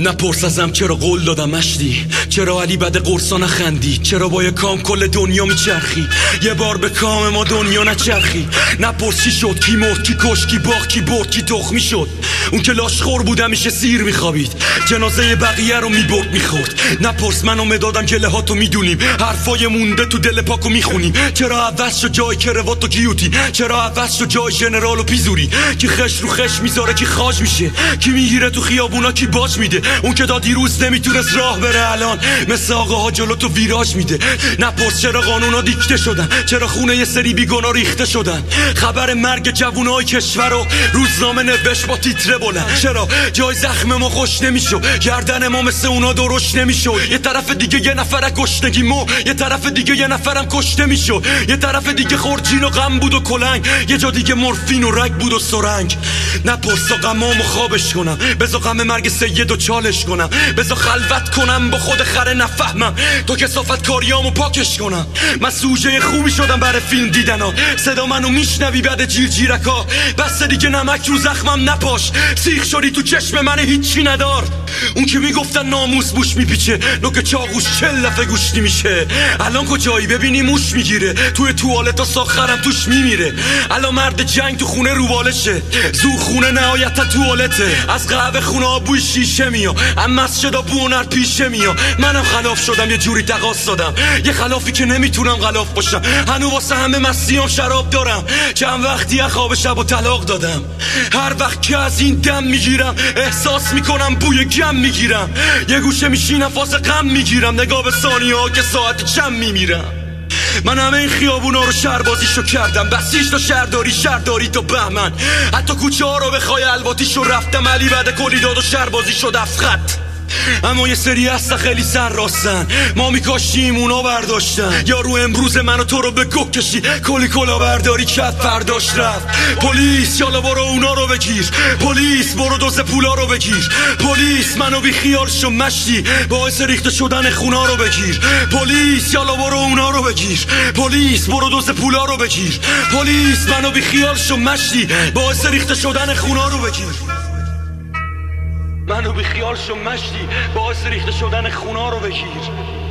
نپرس ازم چرا قول دادم مشتی؟ چرا علی بد قرصا نخندی؟ چرا با کام کل دنیا میچرخی؟ یه بار به کام ما دنیا نچرخی. نپرس چی شد کی مرد کی کش کی باخ کی برد کی تخمی شد اون که لاشخور بود همیشه سیر میخوابید. جنازه بقیه رو می‌برد می‌خورد. نپرس منو مدادم گله ها تو می‌دونیم. حرفای مونده تو دل پاکو می‌خونیم. چرا عوض شد جای کروات و گیوتی؟ چرا عوض شد جای ژنرال و پیزوری؟ کی خش رو خش می‌ذاره کی خاج میشه؟ کی می‌گیره تو خیابونا کی باج میده؟ اون که تا دیروز نمی‌تونست راه بره الان. مثل ها جلو تو ویراج میده. نپرس چرا قانونا دیکته شدن. چرا خونه یه سری بیگنا ریخته شدن. خبر مرگ جوونای کشور رو روزنامه نوشت با تیتره بلند. چرا؟ جای زخم ما خوش نمی‌شد. گردن ما مثل اونا درشت نمی‌شد. یه طرف دیگه یه نفر گشتگی مو. یه طرف دیگه یه نفرم کشته می‌شد. یه طرف دیگه خورجین و غم بود و کلنگ. یه جا دیگه مورفین و رگ بود و سرنگ. نپرس غمامو خوابش کنم. بزا غم مرگ سید و چالش کنم. بزا خلوت کنم با خود خره نفهمم. تو که صافت کاریامو پاکش کنم. من سوژه خوبی شدم برای فیلم دیدن ها. صدا منو میشنوی بعد جیر جیرکا بس دیگه نمک رو زخمم نپاش. سیخ شدی تو چشم من هیچی ندار. اون که می‌گفتن ناموس بوش میپیچه. نوک چاقوش چل لفه گوشتی میشه الان کجایی ببینی؟ موش می‌گیره. توی توالتا ساخرم توش میمیره. الان مرد جنگ تو خونه روبالشه. زور خونه نهایت توالته. از قهوه خونه بوی شیشه میا اما مسجدا بونر پیشه میا منم خلاف شدم یه جوری تقاس دادم. یه خلافی که نمی‌تونم غلاف باشم. هنو واسه همه مسیام شراب دارم. چند وقتی خواب شب و طلاق دادم. هر وقت که از این دم می‌گیرم احساس می‌کنم بوی گم می‌گیرم. یه گوشه میشینم فاز غم می‌گیرم. نگاه به ثانیه ها که ساعت چم میمیرم. من همه این خیابونا رو شربازیشو کردم. بسیش تا شهرداری شهرداری تا بهمن. حتی کوچه ها رو بخوای الواتیشو رفتم. علی بعد کلی داد و شربازی شد افخط اما یه سری هستا خیلی سر راستن. ما میکاشیم اونا برداشتن. یا رو امروز منو تو رو به گوه کشی. کلی کلا برداری کت فرداش رفت. پلیس یالا برو اونا رو بگیر. پلیس برو دوز پولا رو بگیر. پلیس منو بی خیال شو مشتی. باعث ریخته شدن خونا رو بگیر. پلیس یالا برو اونا رو بگیر. پلیس برو دوز پولا رو بگیر. پلیس منو بی خیال شو مشتی. باعث ریخته شدن خونا رو بگیر. منو بی خیال شو مشتی باعث ریخته شدن خونا رو بگیر.